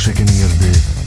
chega a minha de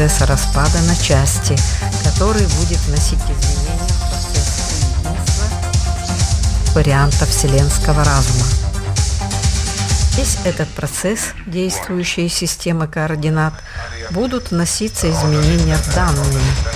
процесс распада на части, который будет носить изменения в процесс единства варианта вселенского разума. Весь этот процесс, действующие системы координат, будут носиться изменения в данные –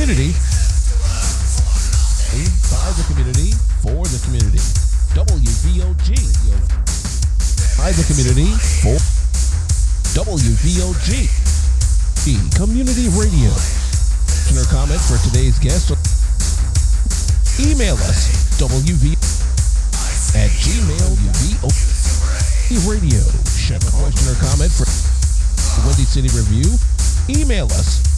Community, by the community, for the community, WVOG, by the community, for WVOG, E Community Radio. Question or comment for today's guest, email us, WV at gmail.com. Radio. Have a question or comment for the Windy City Review, email us.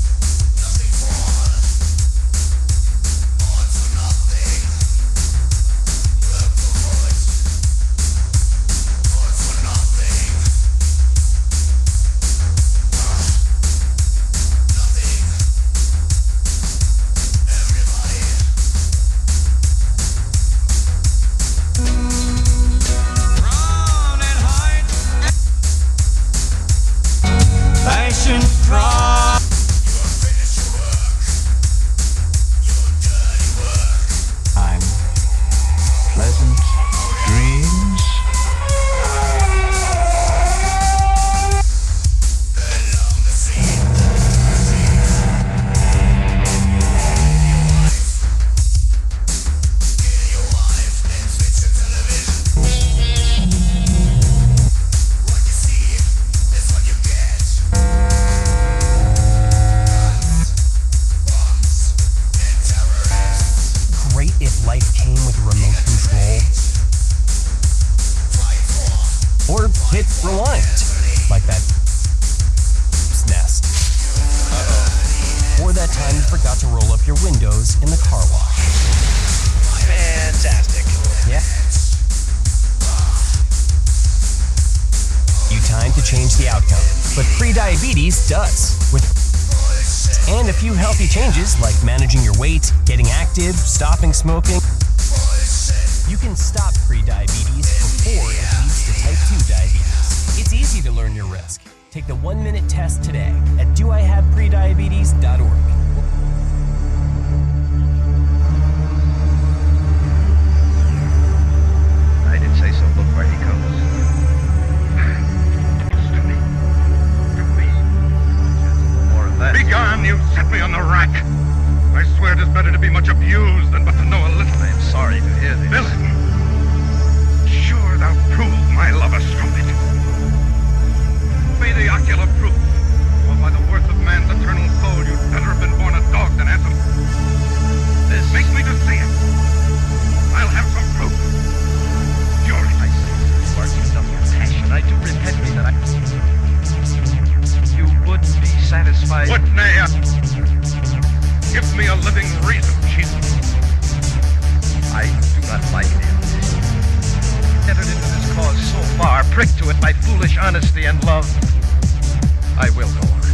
Like managing your weight, getting active, stopping smoking. You can stop pre-diabetes before it leads to type 2 diabetes. It's easy to learn your risk. Take the one minute test today at doihaveprediabetes.org. I did say so. Look where he comes. To me. To me. More of that. Begone, you set me on the rack. I swear it is better to be much abused than but to know a little. I am sorry to hear this. Villain! Sure thou prove my love a strumpet. Be the ocular proof. For by the worth of man's eternal soul, you'd better have been born a dog than handsome. This makes me to see it. I'll have some proof. Fury. I say, you are used up passion. I do repent me that I... You would be satisfied... What nay? Give me a living reason, Jesus. I do not like him. Entered into this cause so far, pricked to it by foolish honesty and love. I will go on.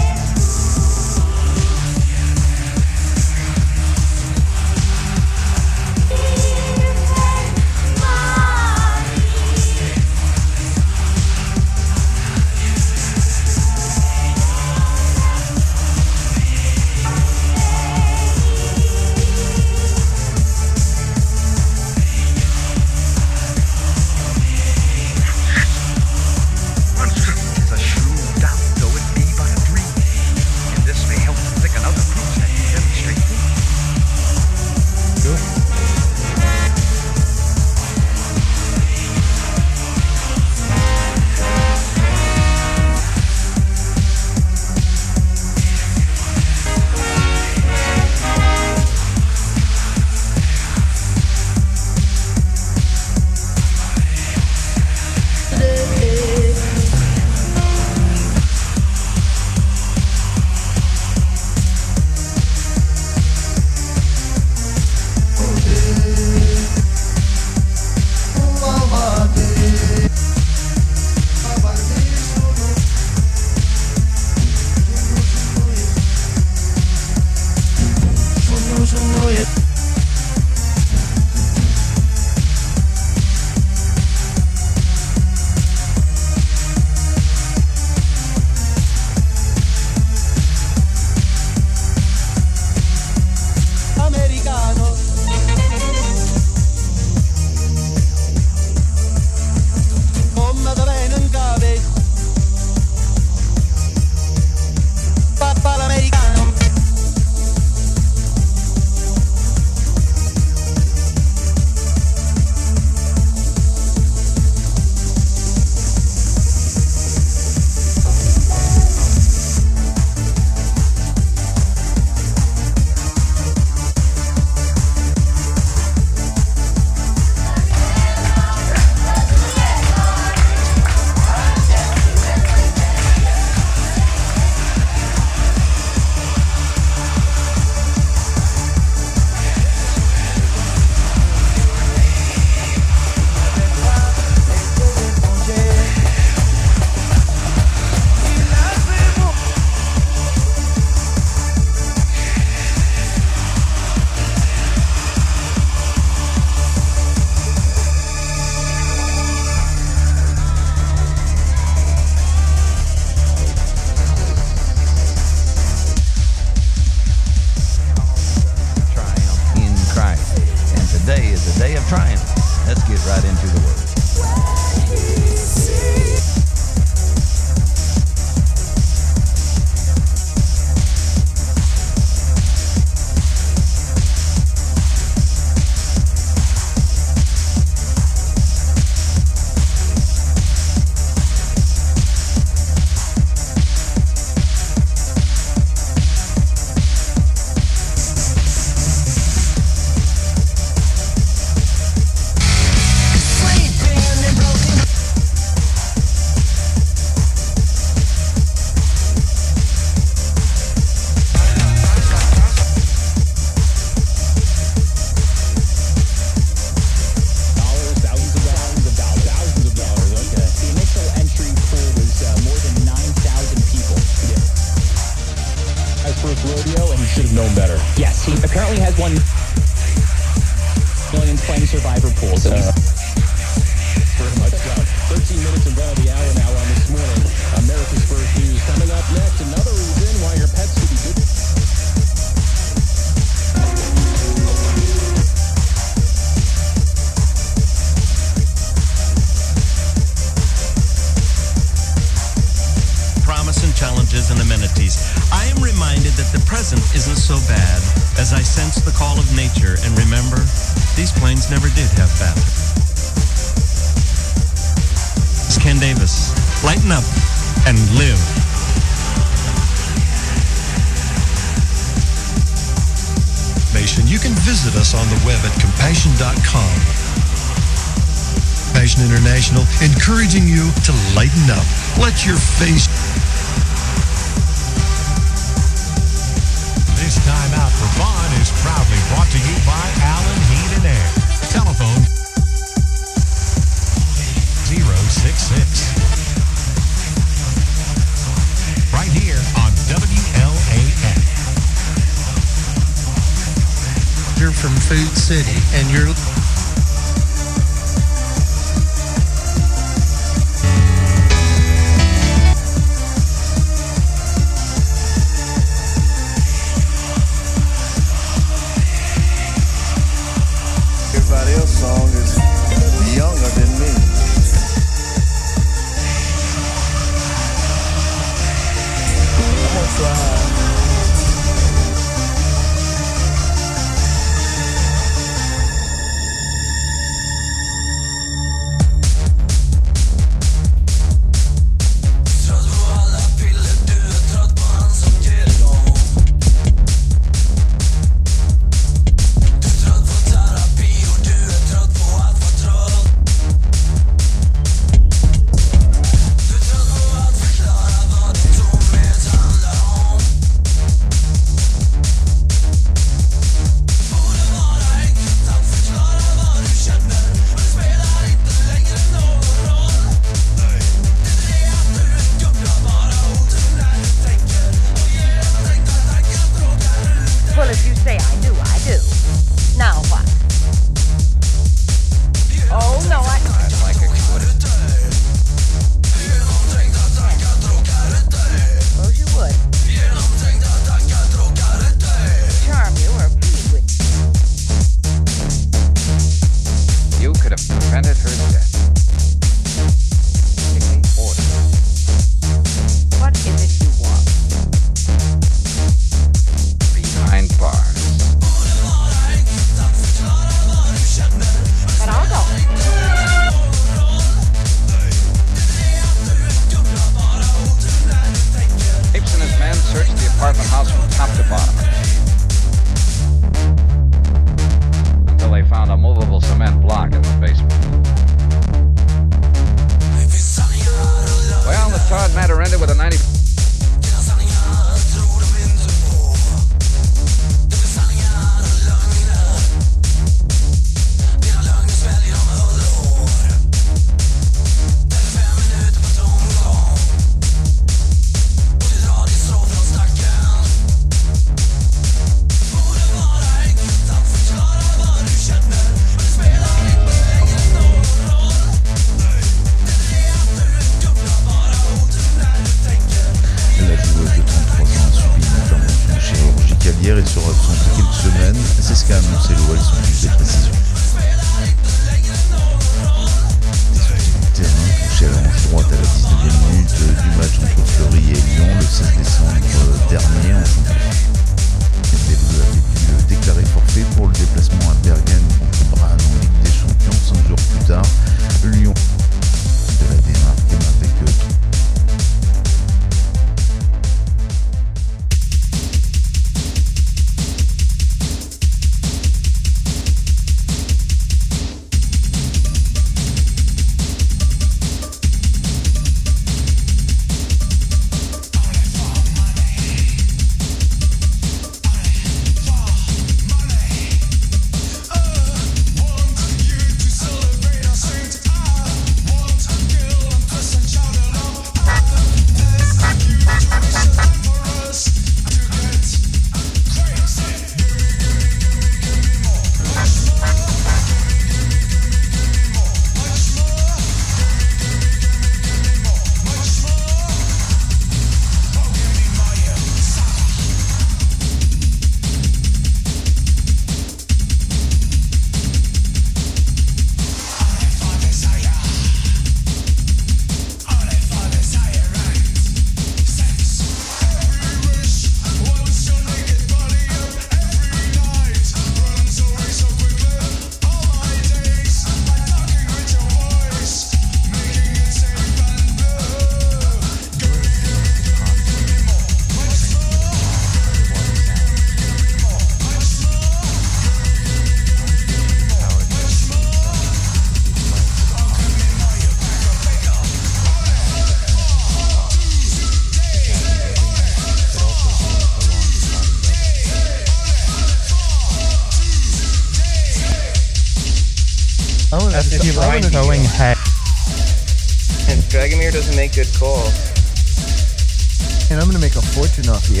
Fortune off you.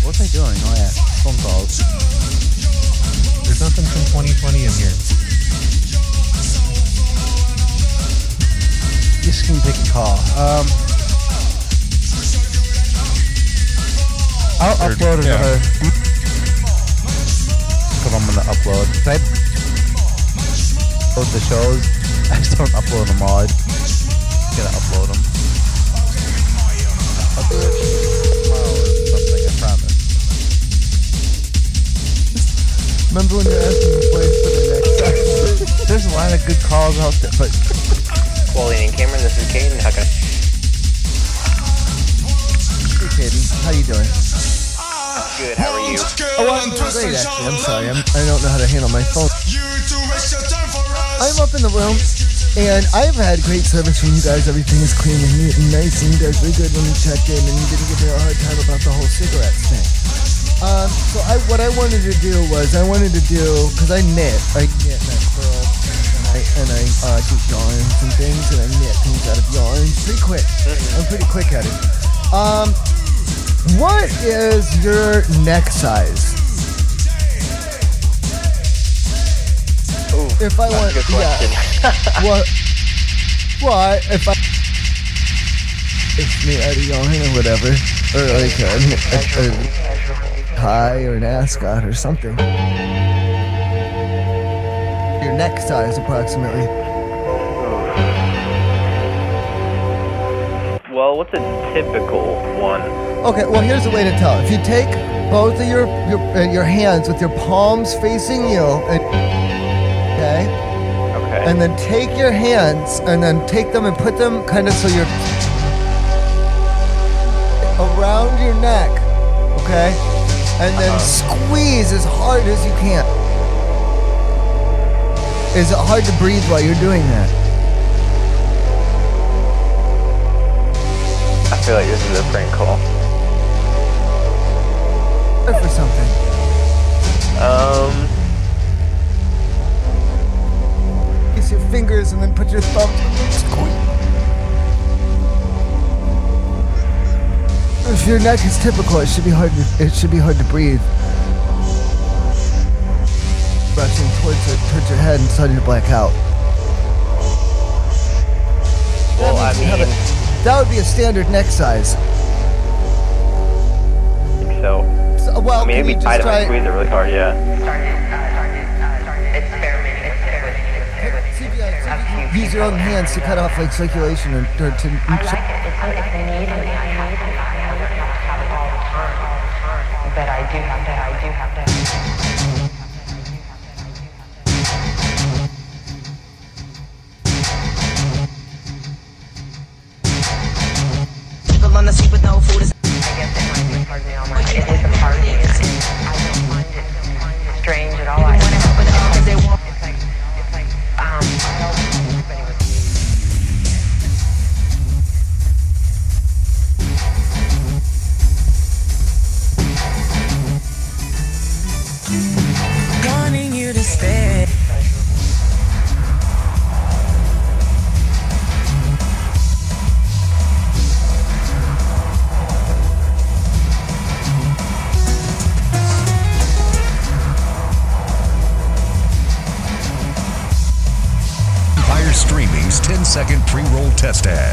What's I doing? Oh yeah, phone calls. There's nothing from 2020 in here. Just can take a call. Um, I'll upload yeah. another. Because I'm gonna upload. I upload the shows. I just don't upload them all. Remember when you to play for the next time? There's a lot of good calls out there, but Pauline and Cameron, this is Caden. How can I? Hey, Kaden, how you doing? Good. How are you? Oh, I'm doing great, actually. I'm sorry. I'm, I don't know how to handle my phone. I'm up in the room, and I've had great service from you guys. Everything is clean and neat and nice, and you guys were good when you checked in, and you didn't give me a hard time about the whole cigarettes thing. Um, so I, what I wanted to do was I wanted to do because I knit, I knit and I curl, and I and I uh, do yarns and things, and I knit things out of yarns. Pretty quick. I'm pretty quick at it. Um, what is your neck size? Ooh, If I want, yeah. what? What if I? if me at a yarn or whatever, or like a, a, a tie or an ascot or something. Your neck size, approximately. Well, what's a typical one? Okay, well here's the way to tell. If you take both of your your, uh, your hands with your palms facing you, and, okay, Okay. and then take your hands and then take them and put them kind of so you're around your neck, okay, and then squeeze as hard as you can. Is it hard to breathe while you're doing that? I feel like this is a prank call. Or for something. Um, Use your fingers and then put your thumb. If your neck is typical, it should be hard. To, it should be hard to breathe. Brushing towards it, towards your head and starting to black out. well, I means have mean, a- that would be a standard neck size. so. So, well, I mean, can it'd be you just tight if I try- squeeze it really hard, yeah. See if you- see if you Use your own hands to cut off like circulation or, or to. But I do have that I do have to. Test ad.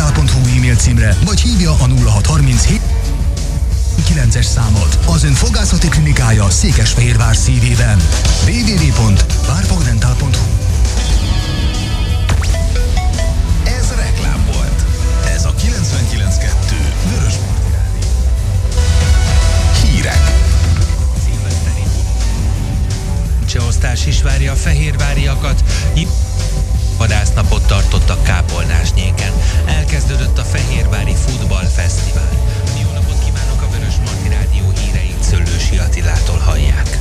várfogdental.hu e-mail címre, vagy hívja a 0637 9-es számot. Az ön fogászati klinikája Székesfehérvár szívében. www.várfogdental.hu Ez reklám volt. Ez a 99.2 Vörös. Hírek. Cseosztás is várja a fehérváriakat. Vadásznapot tartottak Kápolnásnyéken. Elkezdődött a Fehérvári Futball Fesztivál. Jó napot kívánok a Vörös Marti Rádió híreit Szöllősi Attilától hallják.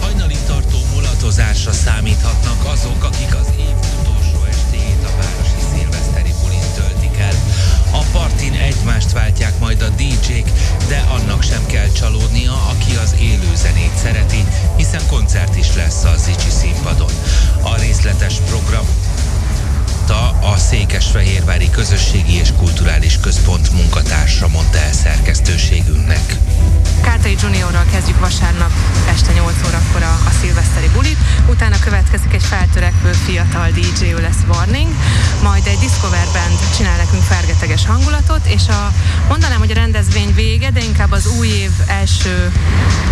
Hajnalig tartó mulatozásra számíthatnak azok, akik az év utolsó A partin egymást váltják majd a DJ-k, de annak sem kell csalódnia, aki az élő zenét szereti, hiszen koncert is lesz a Zicsi színpadon. A részletes program a Székesfehérvári Közösségi és Kulturális Központ munkatársa mondta el szerkesztőségünknek. Kártai Juniorral kezdjük vasárnap este 8 órakor a, a szilveszteri bulit, utána következik egy feltörekvő fiatal DJ, ő lesz Warning, majd egy Discover Band csinál nekünk fergeteges hangulatot, és a, mondanám, hogy a rendezvény vége, de inkább az új év első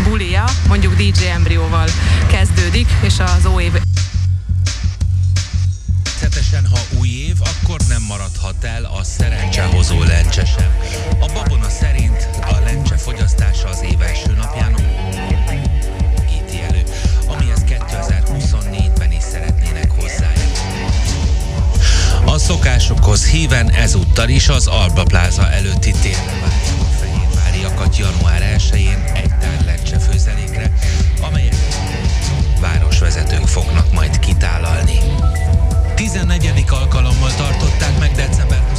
bulia, mondjuk DJ Embryoval kezdődik, és az új év akkor nem maradhat el a szerencsehozó lencse sem. A babona szerint a lencse fogyasztása az év első napján íti elő, amihez 2024-ben is szeretnének hozzájárulni. A szokásokhoz híven ezúttal is az Alba Plaza előtti térre várják a fehérváriakat január 1-én egy tár lencse főzelékre, amelyet városvezetők fognak majd kitálalni. 14. alkalommal tartották meg december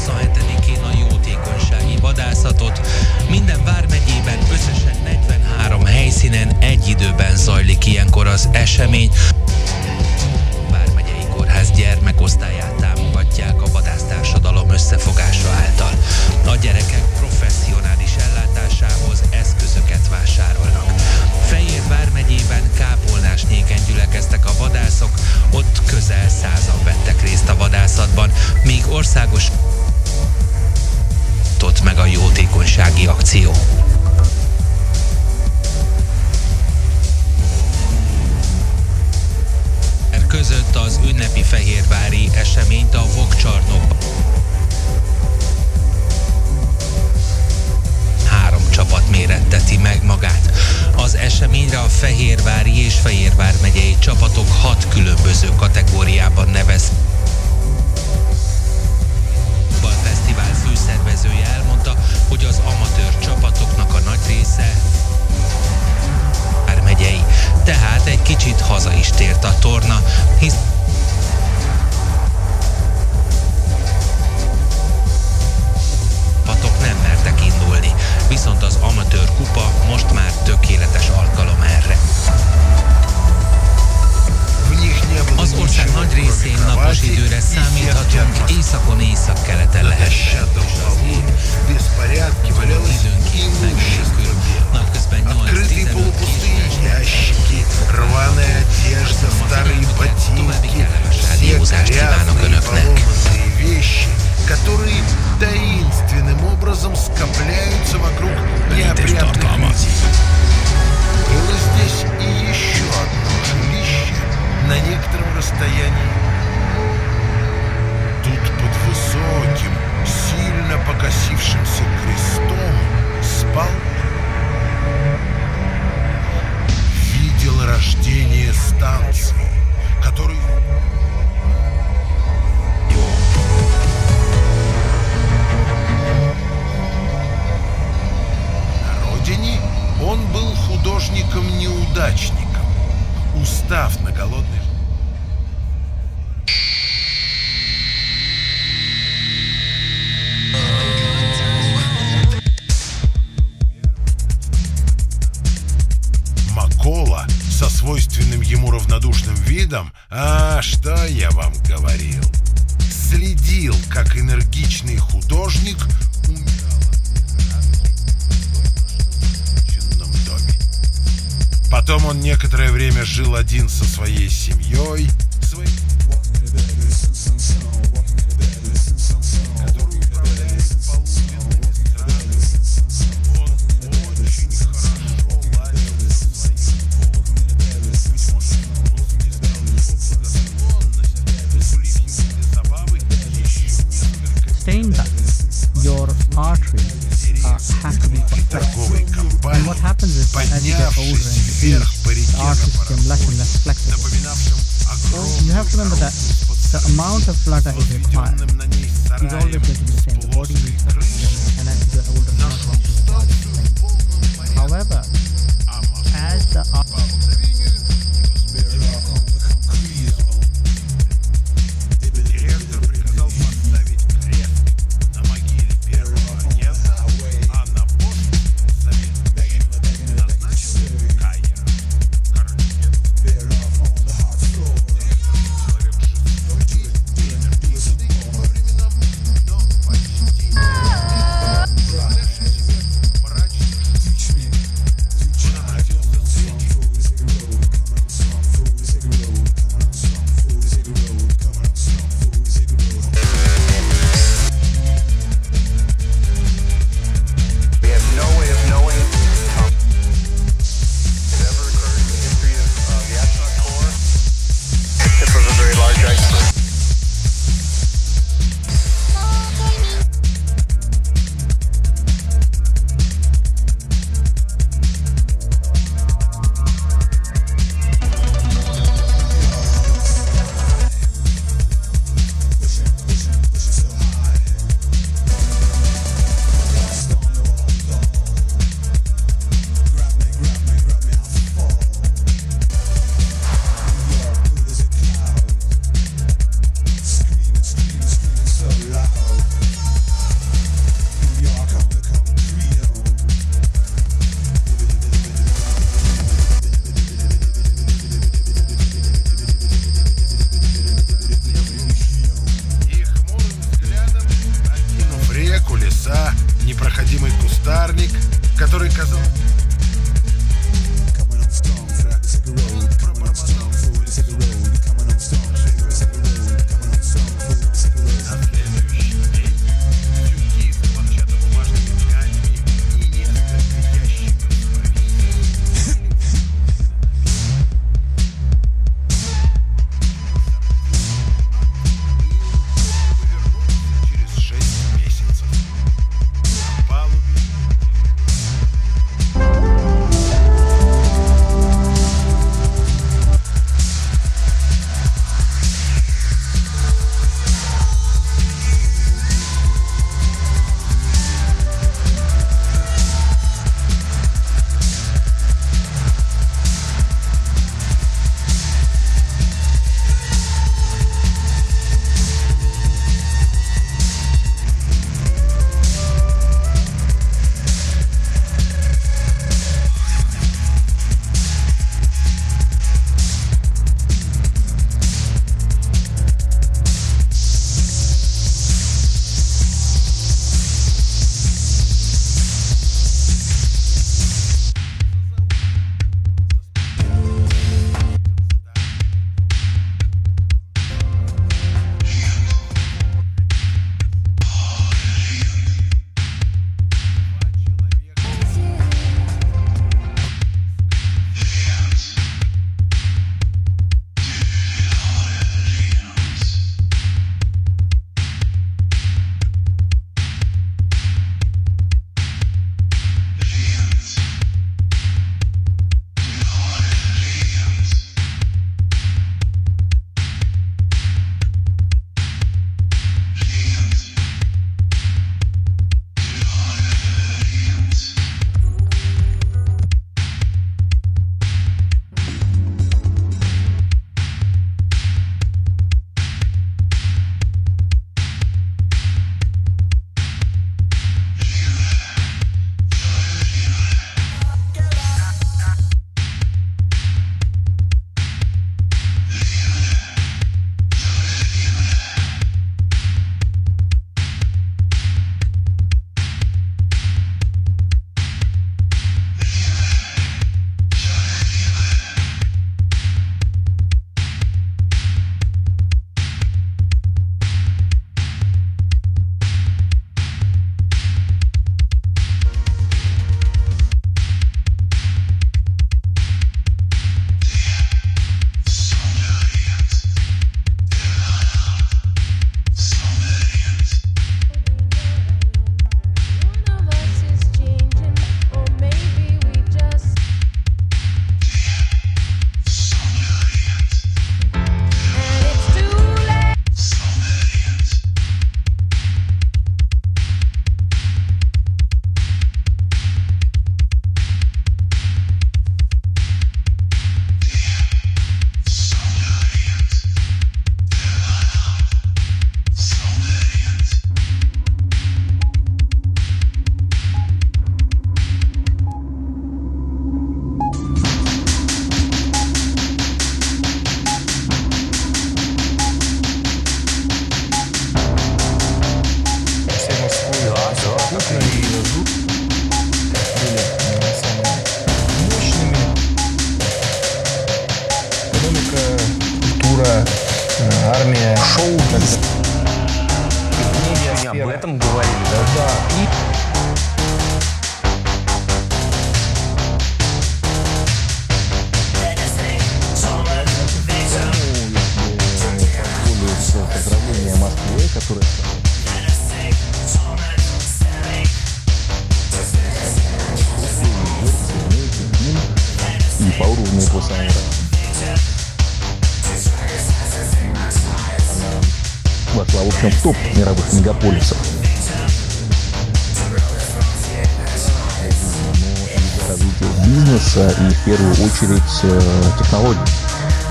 технологий.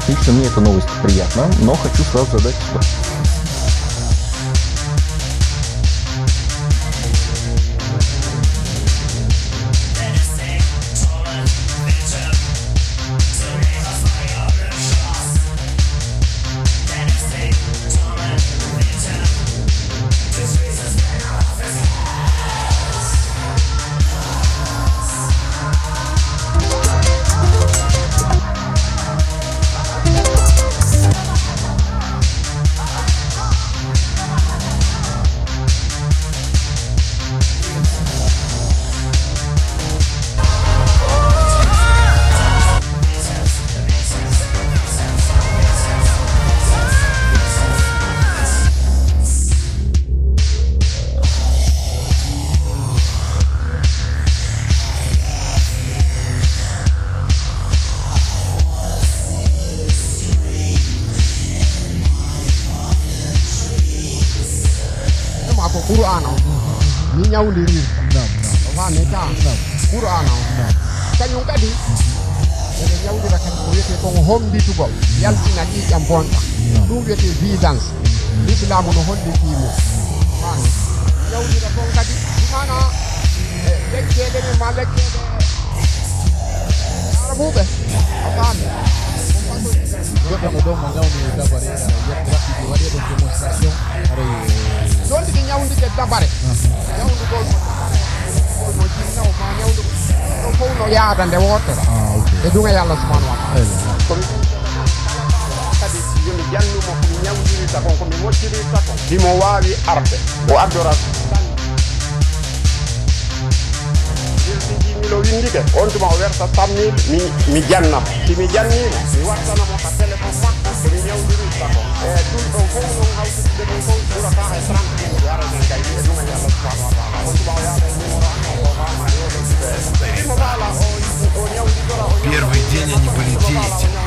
Лично мне эта новость приятна, но хочу сразу задать вопрос. nhau đi. Nhỉ và nếu cha. Cú ra nào? Cái nhung cái đi cái nhau đi là cái cuối thì con hôm đi tu bổ yan xin anh đi chăm con. Đúng việc thì vi rằng đi tu làm một hôm đi tìm mà vâng. nhau đi là con cái đi. Mà nó. Lấy chơi đấy mà lấy chơi đấy nó bút đấy ông ăn Yo creo que todo el mundo está para ir a la demostración para aɗa joni ɗi ñawdike dabare ñawdugol no jinnaw ma ñawdu ɗo fof no yaada nde wotere e dunga yallah subhanahu wa taala kadi yomi jannumo komi ñawdirita kon komi moccirirta kon dimo wawi arde o addora milo windike on tuma o werta sammil mi mi jannam si mi jannimo mi wattanamo ka téléphone makko komi ñawdirirta kon e ɗum ɗon fof noon hawtitude ɗum fof ɓurata e 30 Первый день они были деятельны,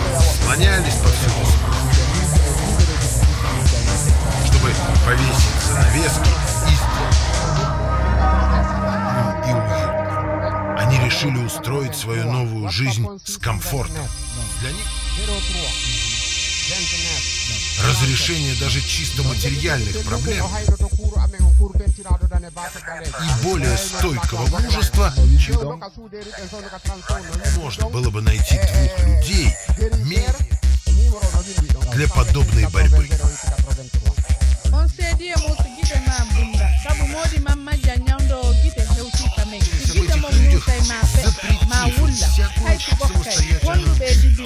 слонялись повсюду, чтобы повесить занавески истинно. И уютно. Они решили устроить свою новую жизнь с комфортом. Для них разрешение даже чисто материальных проблем и более стойкого мужества, чем можно было бы найти двух людей для подобной борьбы. on seedi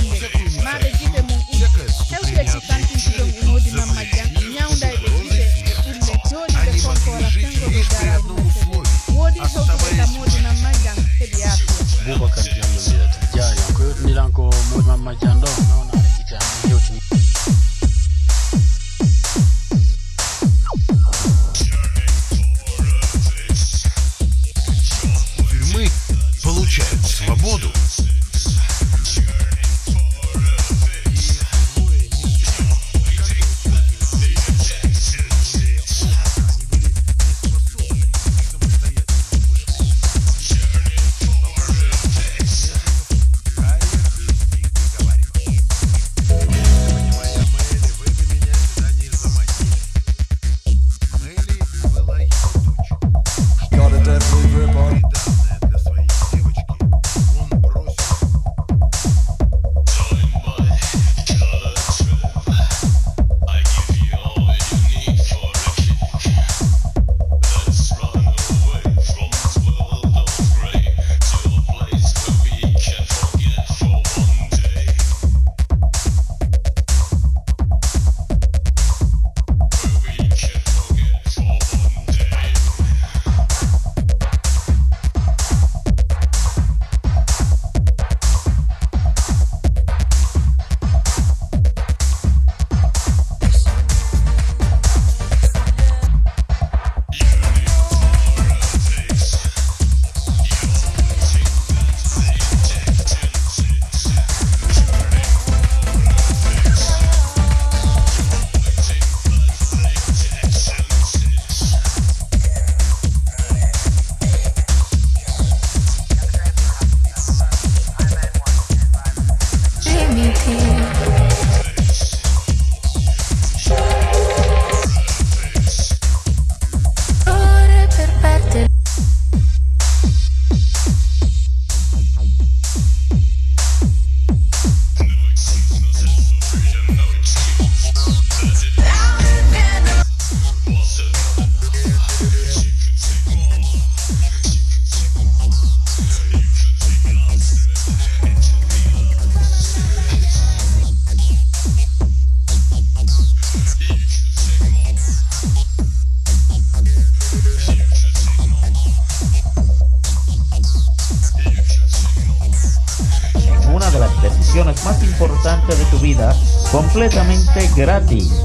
gratis.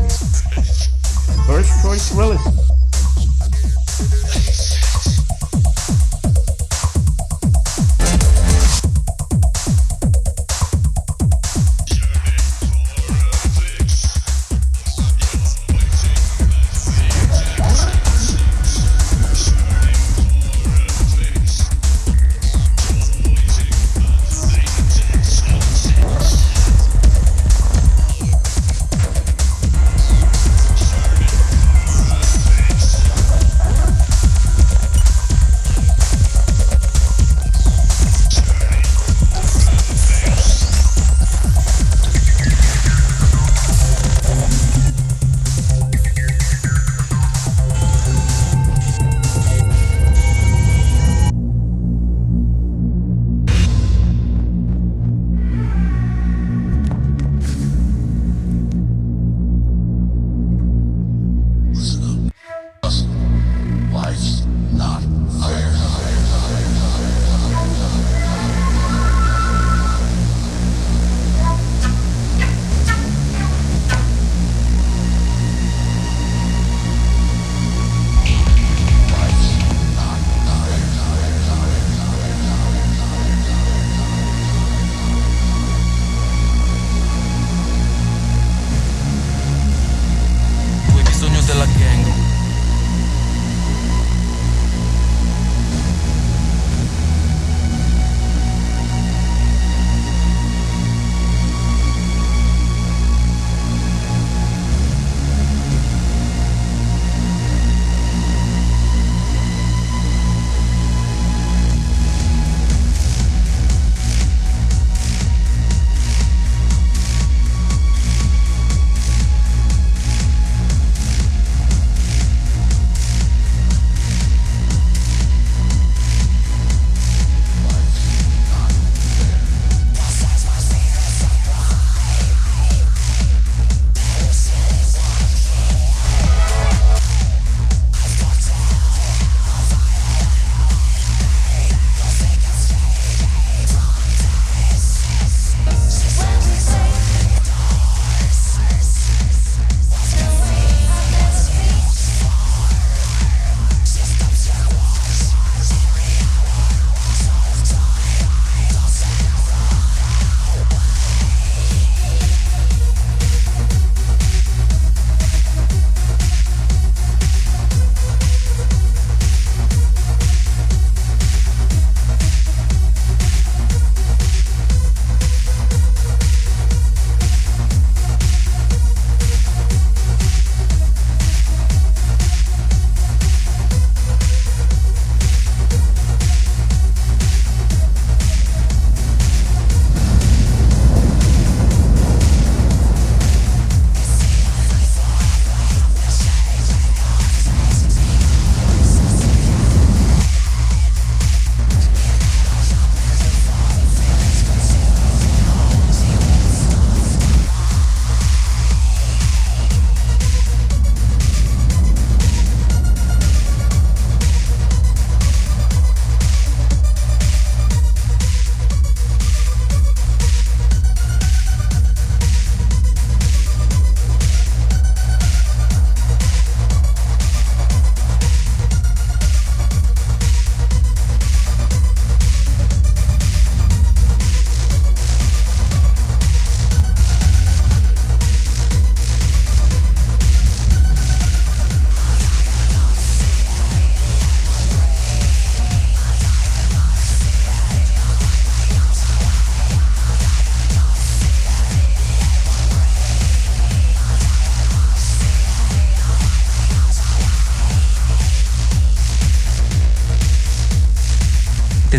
First Choice Real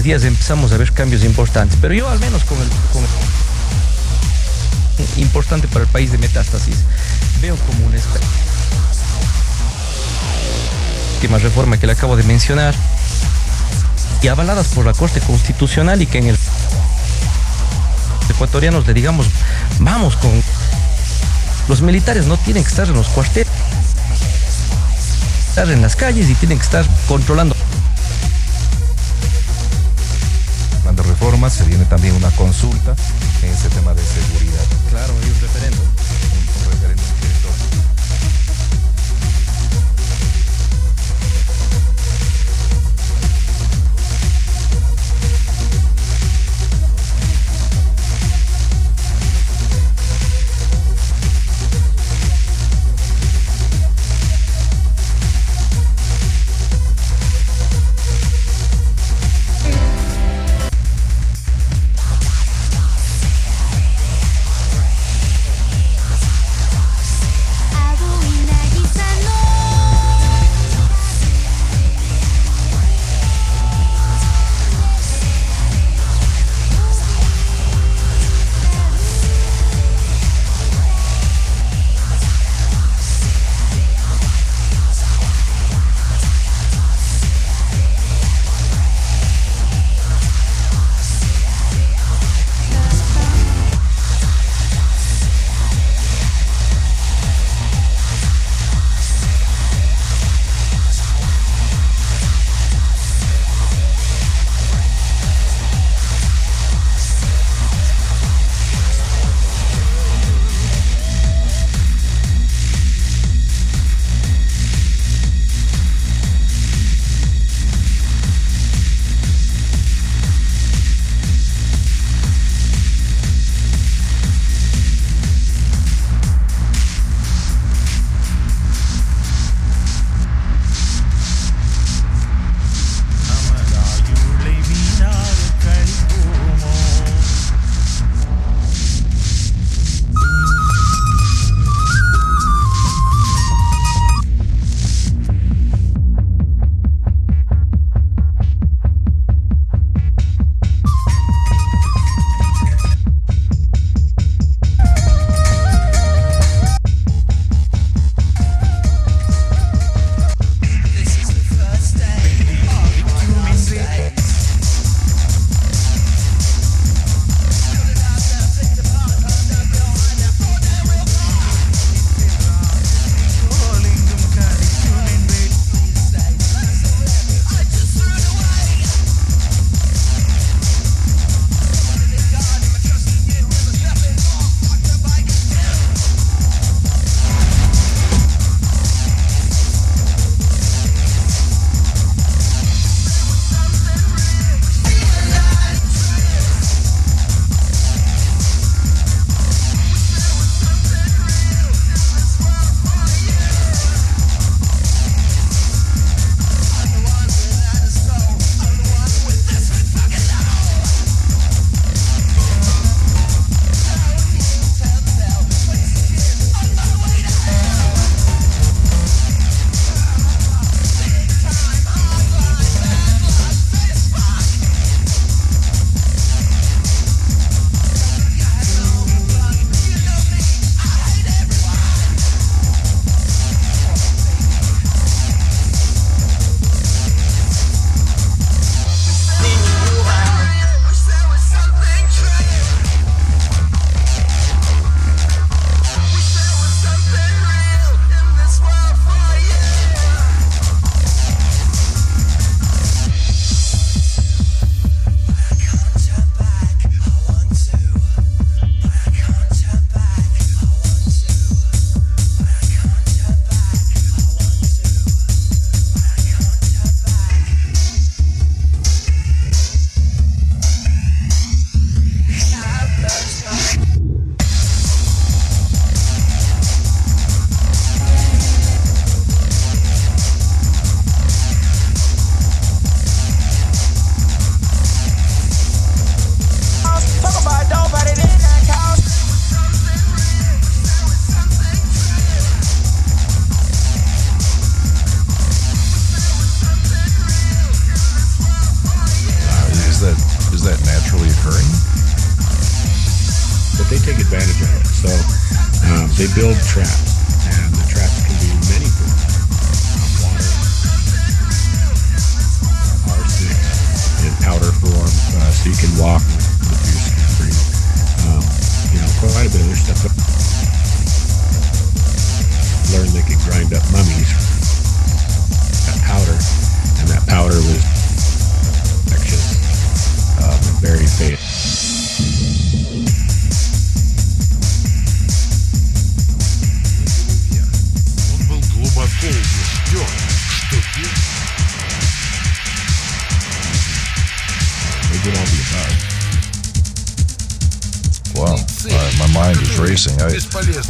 días empezamos a ver cambios importantes, pero yo al menos con el, importante para el país de metástasis veo como una última reforma que le acabo de mencionar y avaladas por la Corte Constitucional y que en el ecuatorianos le digamos vamos con los militares no tienen que estar en los cuarteles estar en las calles y tienen que estar controlando se viene también una consulta en ese tema de seguridad.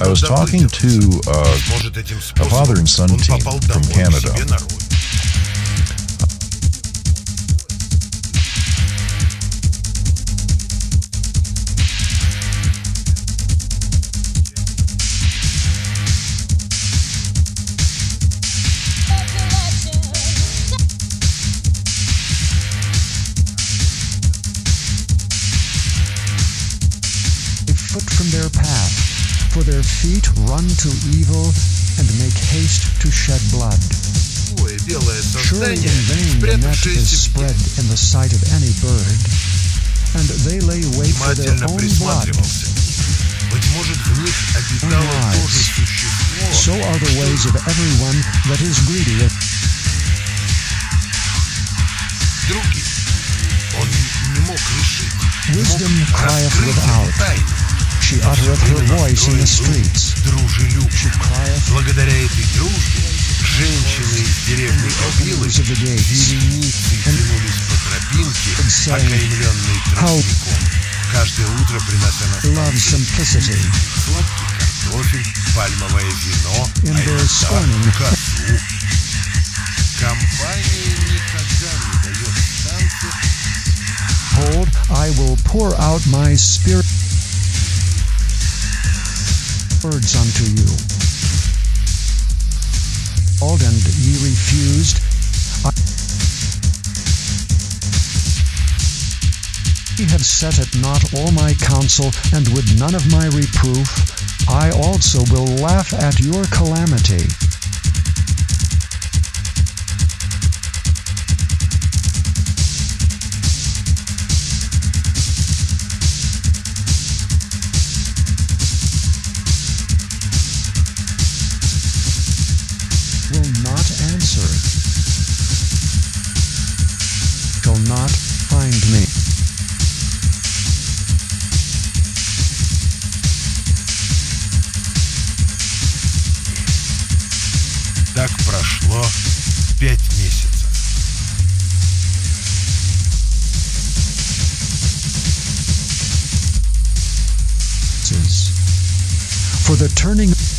I was talking to uh, a father and son team from Canada. feet run to evil and make haste to shed blood. Surely in vain the net is spread in the sight of any bird, and they lay wait for their own blood. Unwise. So are the ways of everyone that is greedy. Wisdom crieth without. She uttereth her voice in the streets. Благодаря этой дружбе женщины из деревни Кабилы вереницей тянулись по тропинке, окаймленной тростником, каждое утро принося на сладкий картофель, пальмовое вино, а козу. Компания никогда не дает шанса. Behold, I will pour out my spirit words unto you. Called and ye refused. I Ye have set at naught all my counsel, and with none of my reproof, I also will laugh at your calamity. Turning